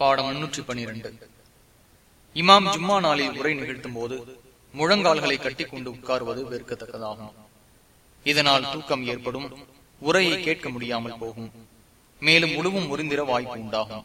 பாடம் முன்னூற்றி பனிரெண்டு இமாம் ஜும்மா நாளில் உரை நிகழ்த்தும் போது முழங்கால்களை கட்டிக்கொண்டு உட்காருவது வெறுக்கத்தக்கதாகும். இதனால் தூக்கம் ஏற்படும் உரையை கேட்க முடியாமல் போகும். மேலும் முழுவும் முறிந்திர வாய்ப்பு உண்டாகும்.